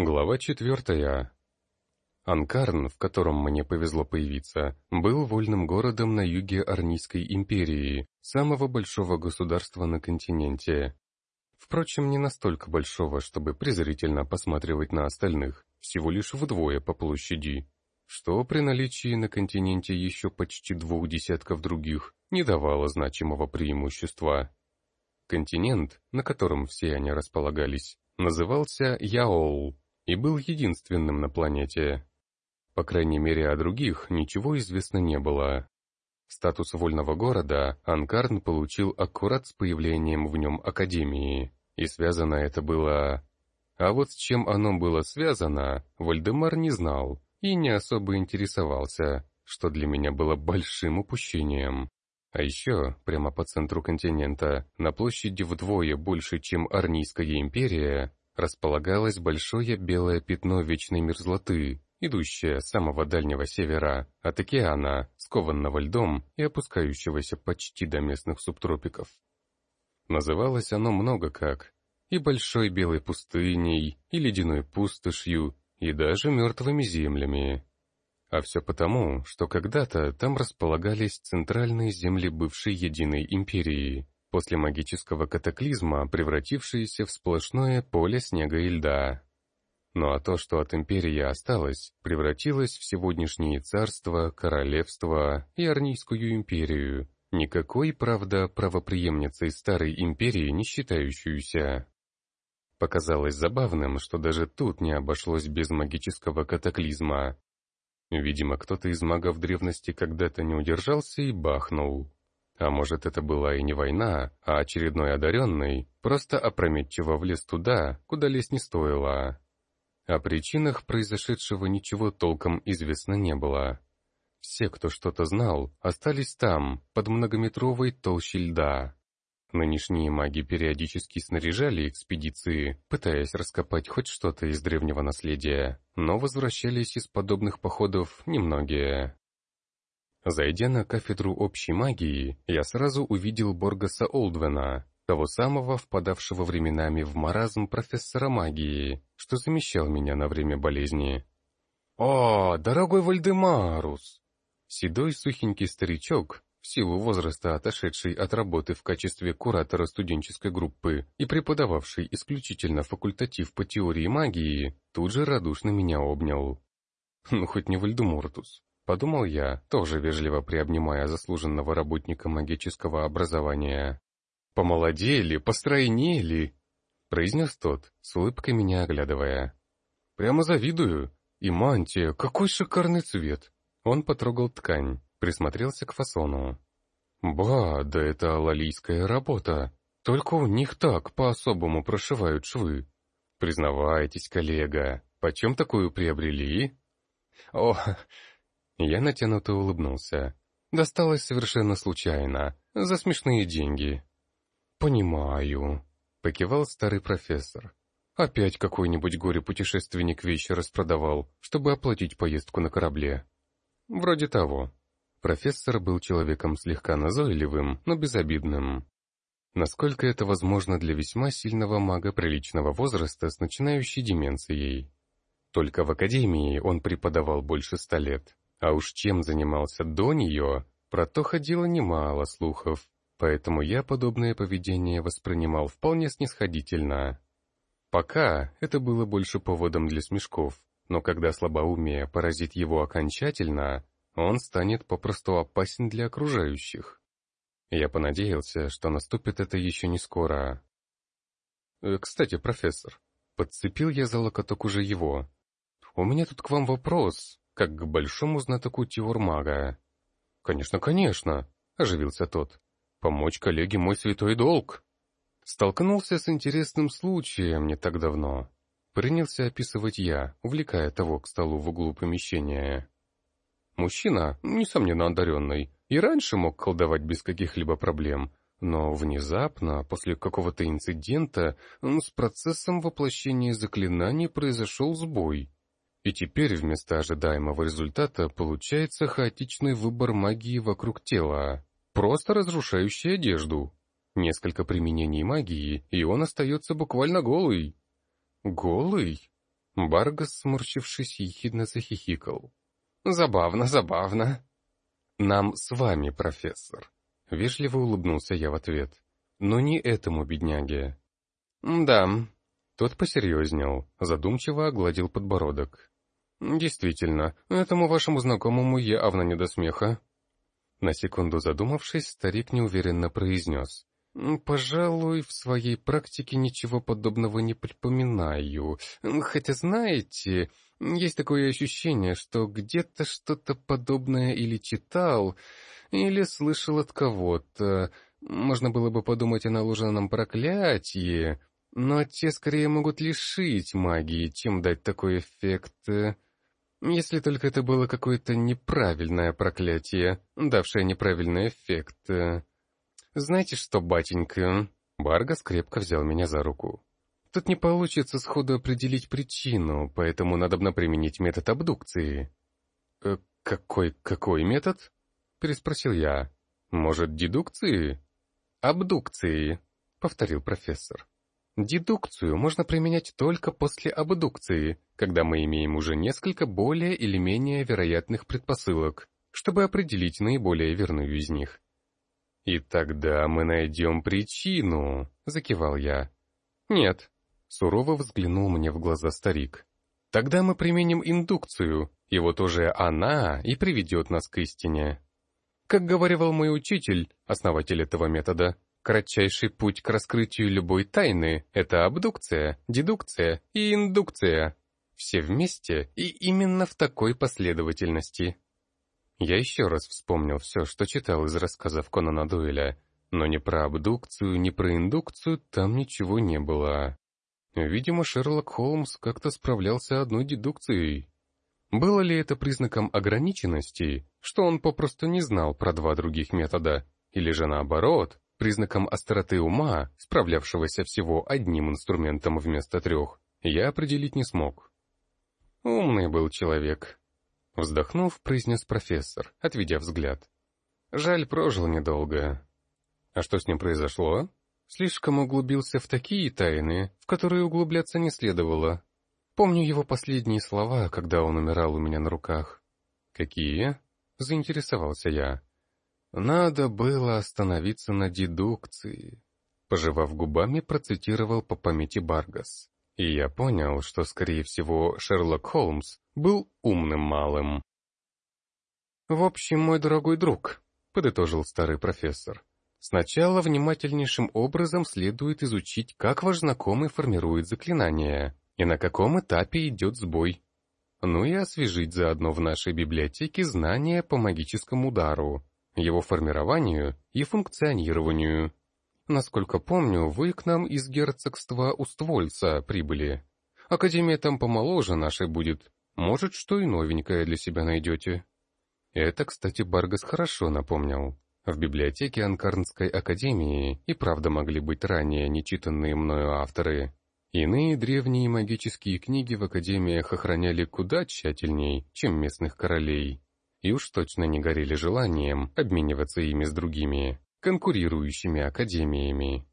Глава четвертая. Анкарн, в котором мне повезло появиться, был вольным городом на юге Арнийской империи, самого большого государства на континенте. Впрочем, не настолько большого, чтобы презрительно посматривать на остальных, всего лишь вдвое по площади, что при наличии на континенте еще почти двух десятков других не давало значимого преимущества. Континент, на котором все они располагались, назывался Яол, и был единственным на планете. По крайней мере, о других ничего известно не было. Статус вольного города Анкарн получил аккурат с появлением в нем Академии, и связано это было... А вот с чем оно было связано, Вальдемар не знал и не особо интересовался, что для меня было большим упущением. А еще, прямо по центру континента, на площади вдвое больше, чем Арнийская империя, располагалось большое белое пятно вечной мерзлоты, идущее с самого дальнего севера, от океана, скованного льдом и опускающегося почти до местных субтропиков. Называлось оно много как, и большой белой пустыней, и ледяной пустошью, и даже мертвыми землями. А все потому, что когда-то там располагались центральные земли бывшей единой империи, после магического катаклизма, превратившиеся в сплошное поле снега и льда. Ну а то, что от империи осталось, превратилось в сегодняшние царства, королевства и Арнийскую империю, никакой, правда, правоприемницей старой империи не считающуюся. Показалось забавным, что даже тут не обошлось без магического катаклизма. Видимо, кто-то из магов древности когда-то не удержался и бахнул. А может, это была и не война, а очередной одаренный, просто опрометчиво влез туда, куда лезть не стоило. О причинах произошедшего ничего толком известно не было. Все, кто что-то знал, остались там, под многометровой толщей льда. Нынешние маги периодически снаряжали экспедиции, пытаясь раскопать хоть что-то из древнего наследия, но возвращались из подобных походов немногие. Зайдя на кафедру общей магии, я сразу увидел Боргаса Олдвена, того самого впадавшего временами в маразм профессора магии, что замещал меня на время болезни. «О, дорогой Вальдемарус!» Седой сухенький старичок, в силу возраста отошедший от работы в качестве куратора студенческой группы и преподававший исключительно факультатив по теории магии, тут же радушно меня обнял. Ну, хоть не Вальдемортус. Подумал я, тоже вежливо приобнимая заслуженного работника магического образования. «Помолодели, постройнели!» — произнес тот, с улыбкой меня оглядывая. «Прямо завидую. И мантия, какой шикарный цвет!» Он потрогал ткань, присмотрелся к фасону. «Ба, да это лалийская работа. Только у них так по-особому прошивают швы. Признавайтесь, коллега, почем такую приобрели?» «О, я натянуто улыбнулся. Досталось совершенно случайно, за смешные деньги. «Понимаю», — покивал старый профессор. «Опять какой-нибудь горе-путешественник вещи распродавал, чтобы оплатить поездку на корабле». «Вроде того». Профессор был человеком слегка назойливым, но безобидным. Насколько это возможно для весьма сильного мага приличного возраста с начинающей деменцией. Только в академии он преподавал больше ста лет. А уж чем занимался до нее, про то ходило немало слухов, поэтому я подобное поведение воспринимал вполне снисходительно. Пока это было больше поводом для смешков, но когда слабоумие поразит его окончательно, он станет попросту опасен для окружающих. Я понадеялся, что наступит это еще не скоро. «Э, «Кстати, профессор», — подцепил я за локоток уже его. «У меня тут к вам вопрос как к большому знатоку теормага. «Конечно, конечно», — оживился тот. «Помочь коллеге мой святой долг». Столкнулся с интересным случаем не так давно. Принялся описывать я, увлекая того к столу в углу помещения. Мужчина, несомненно одаренный, и раньше мог колдовать без каких-либо проблем, но внезапно, после какого-то инцидента, с процессом воплощения заклинаний произошел сбой. И теперь вместо ожидаемого результата получается хаотичный выбор магии вокруг тела, просто разрушающий одежду. Несколько применений магии, и он остается буквально голый. Голый? Баргас, сморщившись, ехидно захихикал. «Забавно, забавно». «Нам с вами, профессор», — вежливо улыбнулся я в ответ. «Но не этому бедняге». «Да». Тот посерьезнел, задумчиво огладил подбородок. «Действительно, этому вашему знакомому явно не до смеха». На секунду задумавшись, старик неуверенно произнес. «Пожалуй, в своей практике ничего подобного не припоминаю. Хотя, знаете, есть такое ощущение, что где-то что-то подобное или читал, или слышал от кого-то. Можно было бы подумать о наложенном проклятии, но те скорее могут лишить магии, чем дать такой эффект. Если только это было какое-то неправильное проклятие, давшее неправильный эффект. Знаете что, батенька? Баргас крепко взял меня за руку. Тут не получится сходу определить причину, поэтому надобно применить метод абдукции. «Э, «Какой, какой метод?» — переспросил я. «Может, дедукции?» «Абдукции», — повторил профессор. Дедукцию можно применять только после абдукции, когда мы имеем уже несколько более или менее вероятных предпосылок, чтобы определить наиболее верную из них. «И тогда мы найдем причину», — закивал я. «Нет», — сурово взглянул мне в глаза старик. «Тогда мы применим индукцию, и вот уже она и приведет нас к истине». Как говорил мой учитель, основатель этого метода, Кратчайший путь к раскрытию любой тайны — это абдукция, дедукция и индукция. Все вместе и именно в такой последовательности. Я еще раз вспомнил все, что читал из рассказов Конана Дуэля, но ни про абдукцию, ни про индукцию там ничего не было. Видимо, Шерлок Холмс как-то справлялся одной дедукцией. Было ли это признаком ограниченности, что он попросту не знал про два других метода, или же наоборот, Признаком остроты ума, справлявшегося всего одним инструментом вместо трех, я определить не смог. Умный был человек. Вздохнув, произнес профессор, отведя взгляд. Жаль, прожил недолго. А что с ним произошло? Слишком углубился в такие тайны, в которые углубляться не следовало. Помню его последние слова, когда он умирал у меня на руках. «Какие?» — заинтересовался я. Надо было остановиться на дедукции. Пожевав губами, процитировал по памяти Баргас. И я понял, что, скорее всего, Шерлок Холмс был умным малым. «В общем, мой дорогой друг», — подытожил старый профессор, «сначала внимательнейшим образом следует изучить, как ваш знакомый формирует заклинания и на каком этапе идет сбой. Ну и освежить заодно в нашей библиотеке знания по магическому удару, его формированию и функционированию. Насколько помню, вы к нам из герцогства Уствольца прибыли. Академия там помоложе нашей будет. Может, что и новенькое для себя найдете. Это, кстати, Баргас хорошо напомнил. В библиотеке Анкарнской академии и правда могли быть ранее нечитанные мною авторы. Иные древние магические книги в академиях охраняли куда тщательней, чем местных королей и уж точно не горели желанием обмениваться ими с другими, конкурирующими академиями.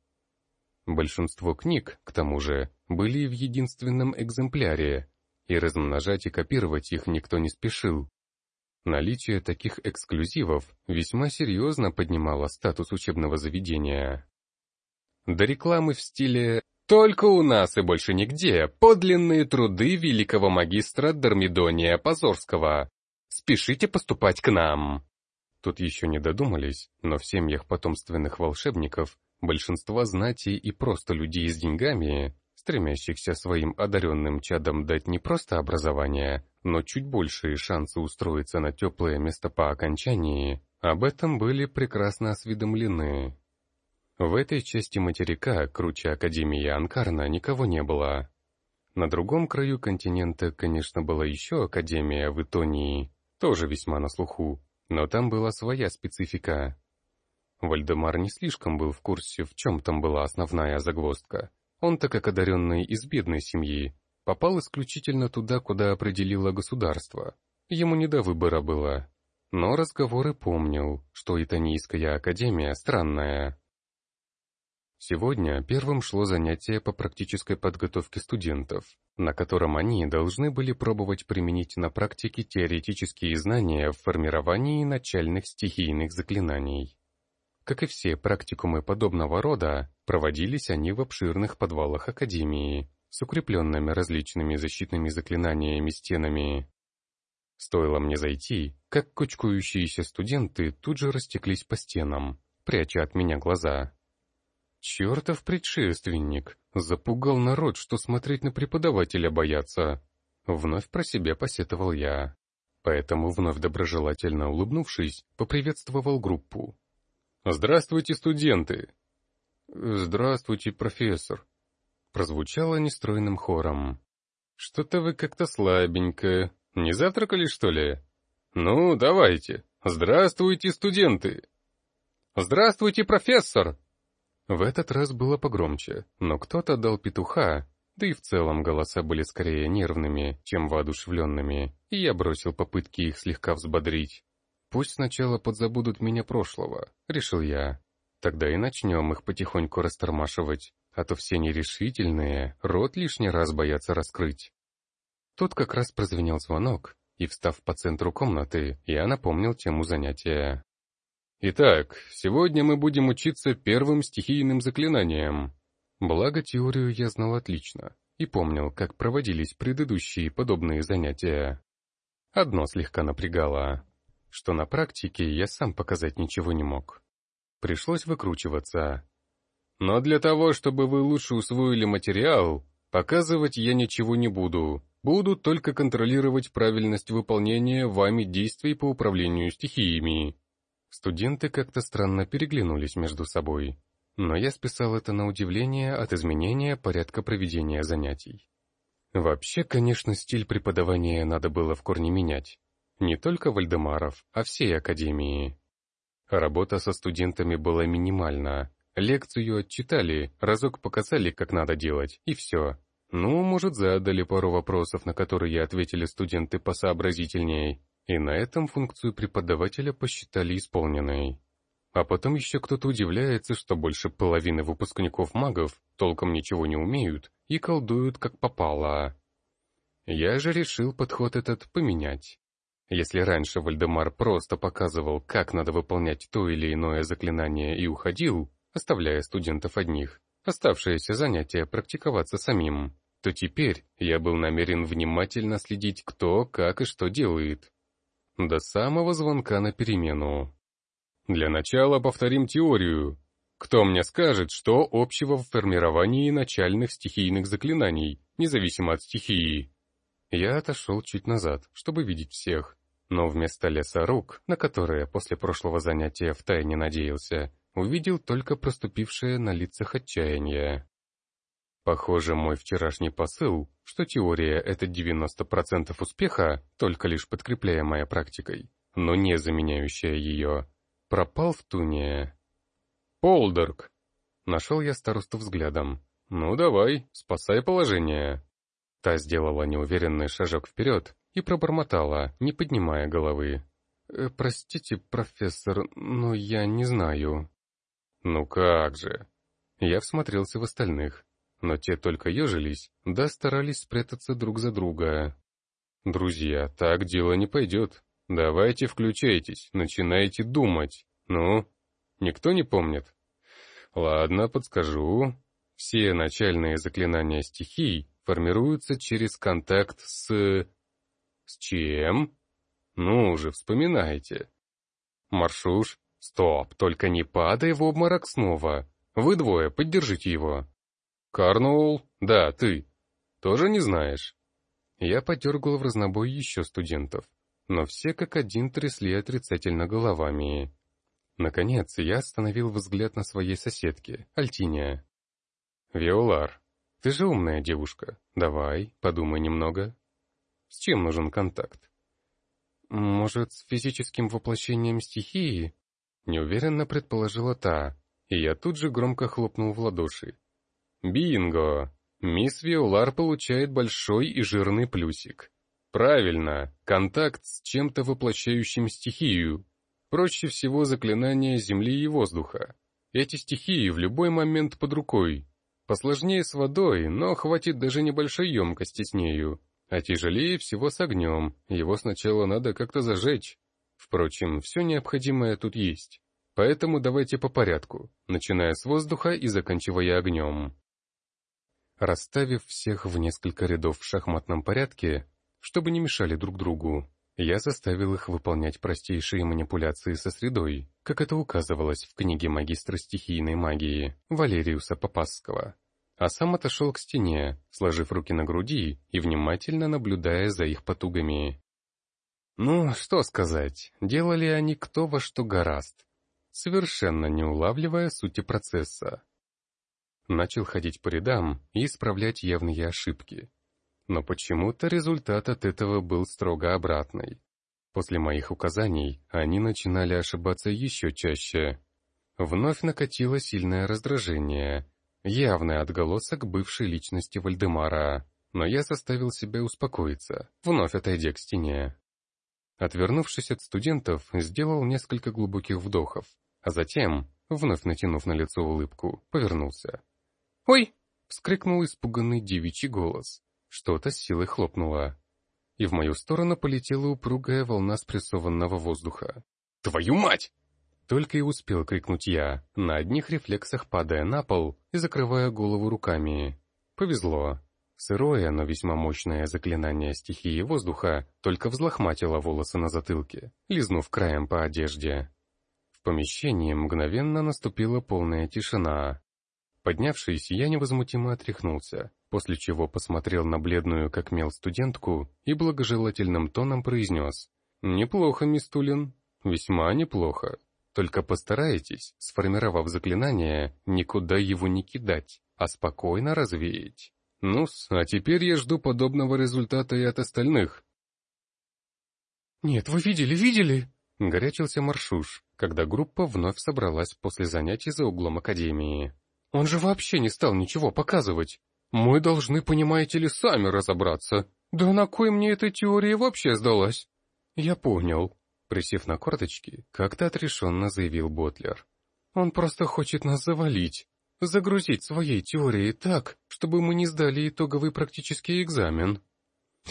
Большинство книг, к тому же, были в единственном экземпляре, и размножать и копировать их никто не спешил. Наличие таких эксклюзивов весьма серьезно поднимало статус учебного заведения. До рекламы в стиле «Только у нас и больше нигде» подлинные труды великого магистра Дормидония Позорского, Спешите поступать к нам!» Тут еще не додумались, но в семьях потомственных волшебников большинство знати и просто людей с деньгами, стремящихся своим одаренным чадам дать не просто образование, но чуть большие шансы устроиться на теплое место по окончании, об этом были прекрасно осведомлены. В этой части материка, круче Академии Анкарна, никого не было. На другом краю континента, конечно, была еще Академия в Итонии, тоже весьма на слуху, но там была своя специфика. Вальдемар не слишком был в курсе, в чем там была основная загвоздка. Он, так как одаренный из бедной семьи, попал исключительно туда, куда определило государство. Ему не до выбора было. Но разговоры помнил, что Итанийская академия странная. Сегодня первым шло занятие по практической подготовке студентов, на котором они должны были пробовать применить на практике теоретические знания в формировании начальных стихийных заклинаний. Как и все практикумы подобного рода, проводились они в обширных подвалах Академии, с укрепленными различными защитными заклинаниями стенами. Стоило мне зайти, как кучкующиеся студенты тут же растеклись по стенам, пряча от меня глаза. Чертов предшественник! Запугал народ, что смотреть на преподавателя боятся. Вновь про себя посетовал я. Поэтому, вновь доброжелательно улыбнувшись, поприветствовал группу. «Здравствуйте, студенты!» «Здравствуйте, профессор!» Прозвучало нестройным хором. «Что-то вы как-то слабенько. Не завтракали, что ли? Ну, давайте. Здравствуйте, студенты!» «Здравствуйте, профессор!» В этот раз было погромче, но кто-то дал петуха, да и в целом голоса были скорее нервными, чем воодушевленными, и я бросил попытки их слегка взбодрить. «Пусть сначала подзабудут меня прошлого», — решил я. «Тогда и начнем их потихоньку растормашивать, а то все нерешительные, рот лишний раз боятся раскрыть». Тут как раз прозвенел звонок, и, встав по центру комнаты, я напомнил тему занятия. Итак, сегодня мы будем учиться первым стихийным заклинаниям. Благо, теорию я знал отлично и помнил, как проводились предыдущие подобные занятия. Одно слегка напрягало, что на практике я сам показать ничего не мог. Пришлось выкручиваться. Но для того, чтобы вы лучше усвоили материал, показывать я ничего не буду. Буду только контролировать правильность выполнения вами действий по управлению стихиями. Студенты как-то странно переглянулись между собой, но я списал это на удивление от изменения порядка проведения занятий. Вообще, конечно, стиль преподавания надо было в корне менять. Не только Вальдемаров, а всей Академии. Работа со студентами была минимальна. Лекцию отчитали, разок показали, как надо делать, и все. Ну, может, задали пару вопросов, на которые ответили студенты посообразительнее, и на этом функцию преподавателя посчитали исполненной. А потом еще кто-то удивляется, что больше половины выпускников магов толком ничего не умеют и колдуют как попало. Я же решил подход этот поменять. Если раньше Вальдемар просто показывал, как надо выполнять то или иное заклинание и уходил, оставляя студентов одних, оставшееся занятие практиковаться самим, то теперь я был намерен внимательно следить, кто, как и что делает до самого звонка на перемену. Для начала повторим теорию. Кто мне скажет, что общего в формировании начальных стихийных заклинаний, независимо от стихии? Я отошел чуть назад, чтобы видеть всех, но вместо леса рук, на которые после прошлого занятия втайне надеялся, увидел только проступившее на лицах отчаяние. Похоже, мой вчерашний посыл, что теория — это 90% успеха, только лишь подкрепляемая практикой, но не заменяющая ее, пропал в туне. «Полдерг!» — нашел я старосту взглядом. «Ну давай, спасай положение». Та сделала неуверенный шажок вперед и пробормотала, не поднимая головы. «Э, «Простите, профессор, но я не знаю». «Ну как же?» Я всмотрелся в остальных но те только ежились, да старались спрятаться друг за друга. «Друзья, так дело не пойдет. Давайте включайтесь, начинайте думать. Ну, никто не помнит?» «Ладно, подскажу. Все начальные заклинания стихий формируются через контакт с... С чем? Ну уже вспоминайте. Маршуш, стоп, только не падай в обморок снова. Вы двое, поддержите его. «Карнуул? Да, ты. Тоже не знаешь?» Я подергал в разнобой еще студентов, но все как один трясли отрицательно головами. Наконец, я остановил взгляд на своей соседке, Альтиния. «Виолар, ты же умная девушка. Давай, подумай немного. С чем нужен контакт?» «Может, с физическим воплощением стихии?» Неуверенно предположила та, и я тут же громко хлопнул в ладоши. Бинго! Мисс Виолар получает большой и жирный плюсик. Правильно, контакт с чем-то воплощающим стихию. Проще всего заклинания земли и воздуха. Эти стихии в любой момент под рукой. Посложнее с водой, но хватит даже небольшой емкости с нею. А тяжелее всего с огнем, его сначала надо как-то зажечь. Впрочем, все необходимое тут есть. Поэтому давайте по порядку, начиная с воздуха и заканчивая огнем. Расставив всех в несколько рядов в шахматном порядке, чтобы не мешали друг другу, я заставил их выполнять простейшие манипуляции со средой, как это указывалось в книге магистра стихийной магии Валериуса Попасского. А сам отошел к стене, сложив руки на груди и внимательно наблюдая за их потугами. Ну, что сказать, делали они кто во что гораст, совершенно не улавливая сути процесса. Начал ходить по рядам и исправлять явные ошибки, но почему-то результат от этого был строго обратный. После моих указаний они начинали ошибаться еще чаще. Вновь накатило сильное раздражение, явный отголосок бывшей личности Вальдемара, но я заставил себя успокоиться, вновь отойдя к стене. Отвернувшись от студентов, сделал несколько глубоких вдохов, а затем, вновь натянув на лицо улыбку, повернулся. «Ой!» — вскрикнул испуганный девичий голос. Что-то с силой хлопнуло. И в мою сторону полетела упругая волна спрессованного воздуха. «Твою мать!» Только и успел крикнуть я, на одних рефлексах падая на пол и закрывая голову руками. Повезло. Сырое, но весьма мощное заклинание стихии воздуха только взлохматило волосы на затылке, лизнув краем по одежде. В помещении мгновенно наступила полная тишина. Поднявшись, я невозмутимо отряхнулся, после чего посмотрел на бледную как мел студентку и благожелательным тоном произнес «Неплохо, мисс Тулин, весьма неплохо. Только постарайтесь, сформировав заклинание, никуда его не кидать, а спокойно развеять. ну а теперь я жду подобного результата и от остальных». «Нет, вы видели, видели?» — горячился Маршуш, когда группа вновь собралась после занятий за углом Академии. Он же вообще не стал ничего показывать. Мы должны, понимаете ли, сами разобраться. Да на кой мне эта теория вообще сдалась? Я понял. Присев на корточки, как-то отрешенно заявил Ботлер. Он просто хочет нас завалить. Загрузить своей теорией так, чтобы мы не сдали итоговый практический экзамен.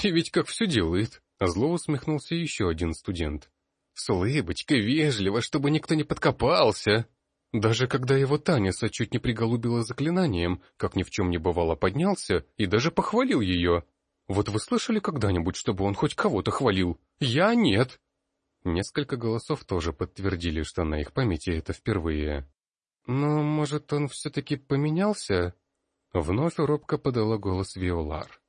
И ведь как все делает. Зло усмехнулся еще один студент. С улыбочкой, вежливо, чтобы никто не подкопался. Даже когда его Таниса чуть не приголубила заклинанием, как ни в чем не бывало поднялся и даже похвалил ее. Вот вы слышали когда-нибудь, чтобы он хоть кого-то хвалил? Я нет. Несколько голосов тоже подтвердили, что на их памяти это впервые. Но, может, он все-таки поменялся? Вновь робко подала голос Виолар.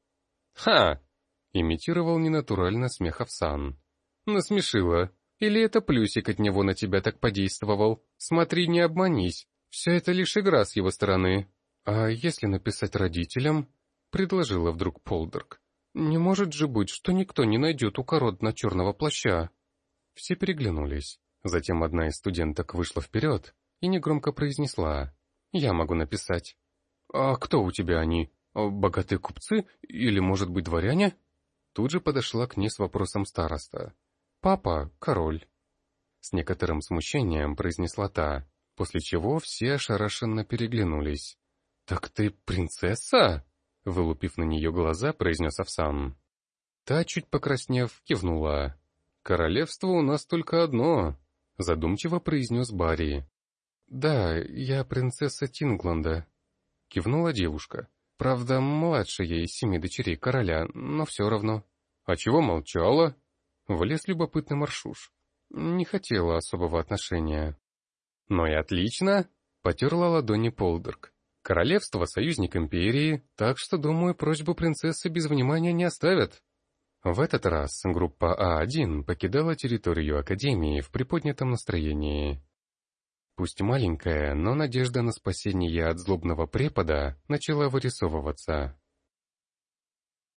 «Ха!» — имитировал ненатурально смех Овсан. «Насмешила. Или это плюсик от него на тебя так подействовал? Смотри, не обманись. Все это лишь игра с его стороны. А если написать родителям? Предложила вдруг Полдерг. Не может же быть, что никто не найдет укорот на черного плаща. Все переглянулись. Затем одна из студенток вышла вперед и негромко произнесла. «Я могу написать». «А кто у тебя они? Богатые купцы? Или, может быть, дворяне?» Тут же подошла к ней с вопросом староста. «Папа — король», — с некоторым смущением произнесла та, после чего все ошарашенно переглянулись. «Так ты принцесса?» — вылупив на нее глаза, произнес Овсан. Та, чуть покраснев, кивнула. «Королевство у нас только одно», — задумчиво произнес Барри. «Да, я принцесса Тингланда», — кивнула девушка. «Правда, младшая из семи дочерей короля, но все равно». «А чего молчала?» Влез любопытный маршуш. Не хотела особого отношения. «Ну и отлично!» — потерла ладони Полдерг. «Королевство — союзник империи, так что, думаю, просьбу принцессы без внимания не оставят». В этот раз группа А1 покидала территорию Академии в приподнятом настроении. Пусть маленькая, но надежда на спасение от злобного препода начала вырисовываться.